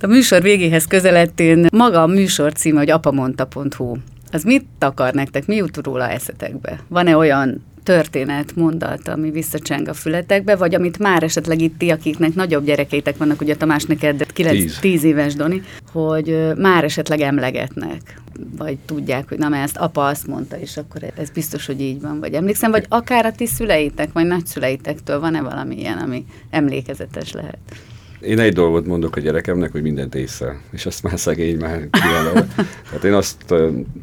B: A műsor végéhez közeledtén maga a műsor címe, hogy apamonta.hu. Az mit akar nektek? Mi jut róla eszetekbe? Van-e olyan történet, mondat, ami visszacseng a fületekbe, vagy amit már esetleg itt ti, akiknek nagyobb gyerekeitek vannak, ugye Tamás neked 9-10 éves Doni, hogy már esetleg emlegetnek, vagy tudják, hogy na, mert ezt apa azt mondta, és akkor ez biztos, hogy így van, vagy emlékszem, vagy akár a ti szüleitek, vagy nagyszüleitektől van-e valami ilyen, ami emlékezetes lehet?
E: Én egy dolgot mondok a gyerekemnek, hogy mindent észre, és azt már szegény már kijelöl. Hát én azt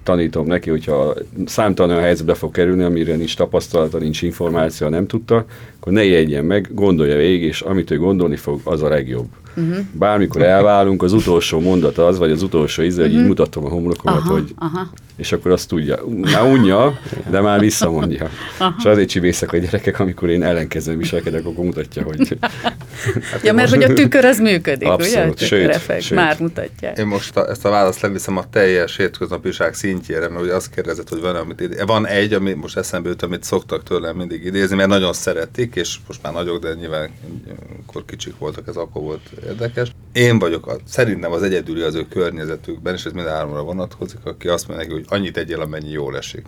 E: tanítom neki, hogyha számtalan olyan helyzetbe fog kerülni, amire nincs tapasztalata, nincs információ, nem tudta, akkor ne jegyen meg, gondolja végig, és amit ő gondolni fog, az a legjobb. Uh-huh. Bármikor elválunk, az utolsó mondat az, vagy az utolsó íze, uh-huh. hogy így mhm. mutatom a homlokomat, aha, hogy aha. és akkor azt tudja. Már unja, de már visszamondja. Aha. És azért csibészek a gyerekek, amikor én ellenkezően viselkedek, akkor mutatja, hogy...
B: Hát ja, mert most... hogy a tükör az működik, Abszolút, ugye? Sőt, sőt. Már mutatja.
D: Én most a, ezt a választ leviszem a teljes hétköznapiság szintjére, mert ugye azt kérdezett, hogy van, amit idé... van egy, ami most eszembe jut, amit szoktak tőlem mindig idézni, mert nagyon szeretik, és most már nagyok, de nyilván akkor kicsik voltak, ez akkor volt érdekes. Én vagyok a, szerintem az egyedüli az ő környezetükben, és ez mind háromra vonatkozik, aki azt mondja hogy annyit egyél, amennyi jól esik.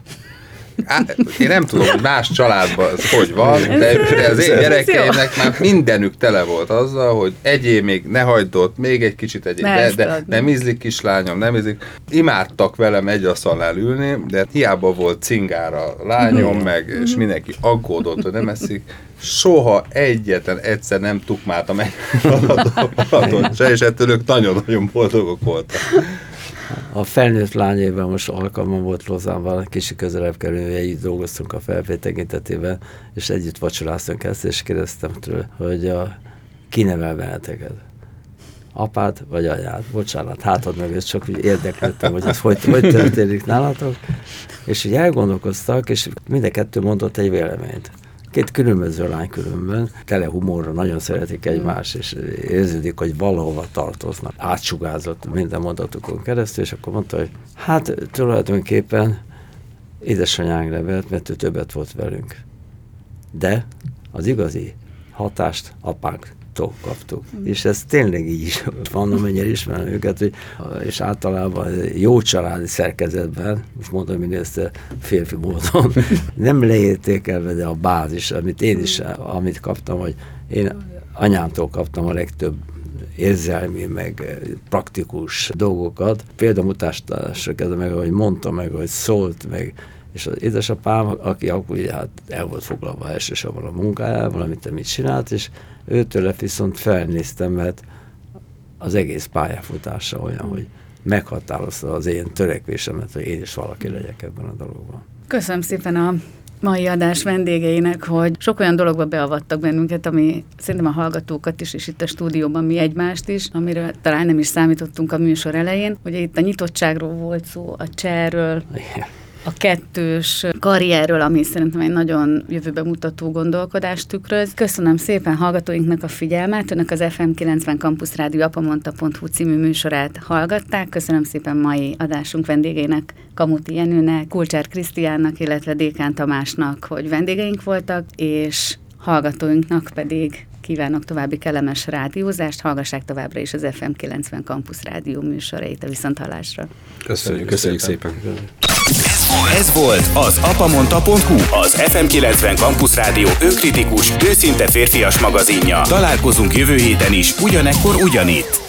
D: Én nem tudom, hogy más családban ez hogy van, de az én gyerekeimnek már mindenük tele volt azzal, hogy egyé még, ne hagyd ott, még egy kicsit egyé, de, de nem. ízlik kislányom, nem ízlik. Imádtak velem egy asztalnál ülni, de hiába volt cingára lányom, meg, és mindenki aggódott, hogy nem eszik soha egyetlen egyszer nem tukmáltam egy alatot se, és ettől ők nagyon-nagyon boldogok voltak.
C: A felnőtt lányével most alkalmam volt Lozánval, kicsi közelebb kerülni, együtt dolgoztunk a felvétel tekintetében, és együtt vacsoráztunk ezt, és kérdeztem tőle, hogy a, ki nevel benneteket? apád vagy anyád, bocsánat, hátad meg, csak úgy érdeklődtem, hogy ez hogy, hogy történik nálatok. És így elgondolkoztak, és minden kettő mondott egy véleményt. Két különböző lány különben, tele humorra, nagyon szeretik egymást, és érződik, hogy valahova tartoznak. Átsugázott minden mondatukon keresztül, és akkor mondta, hogy hát tulajdonképpen édesanyánk nevelt, mert ő többet volt velünk. De az igazi hatást apánk tól kaptuk. Mm. És ez tényleg így is van, amennyire ismerem őket, hogy, és általában jó családi szerkezetben, most mondom mindezt férfi módon, nem leértékelve, de a bázis, amit én is, amit kaptam, hogy én anyámtól kaptam a legtöbb érzelmi, meg praktikus dolgokat. Példamutásra kezdve meg, ahogy mondta, meg, ahogy szólt, meg és az édesapám, aki akkor ugye hát el volt foglalva elsősorban a munkájával, amit mit csinált, és őtől viszont felnéztem, mert az egész pályafutása olyan, hogy meghatározta az én törekvésemet, hogy én is valaki legyek ebben a dologban.
B: Köszönöm szépen a mai adás vendégeinek, hogy sok olyan dologba beavattak bennünket, ami szerintem a hallgatókat is, és itt a stúdióban mi egymást is, amiről talán nem is számítottunk a műsor elején. Ugye itt a nyitottságról volt szó, a cserről, Igen a kettős karrierről, ami szerintem egy nagyon jövőbe mutató gondolkodást tükröz. Köszönöm szépen hallgatóinknak a figyelmet, önök az FM 90 Campus Rádió apamonta.hu című műsorát hallgatták. Köszönöm szépen mai adásunk vendégének, Kamuti Jenőnek, Kulcsár Krisztiánnak, illetve Dékán Tamásnak, hogy vendégeink voltak, és hallgatóinknak pedig kívánok további kellemes rádiózást, hallgassák továbbra is az FM 90 Campus Rádió műsorait a viszonthallásra.
E: Köszönjük, köszönjük szépen.
A: szépen. Ez volt az apamonta.hu, az FM 90 Campus Rádió önkritikus, őszinte férfias magazinja. Találkozunk jövő héten is, ugyanekkor ugyanitt.